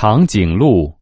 长颈鹿。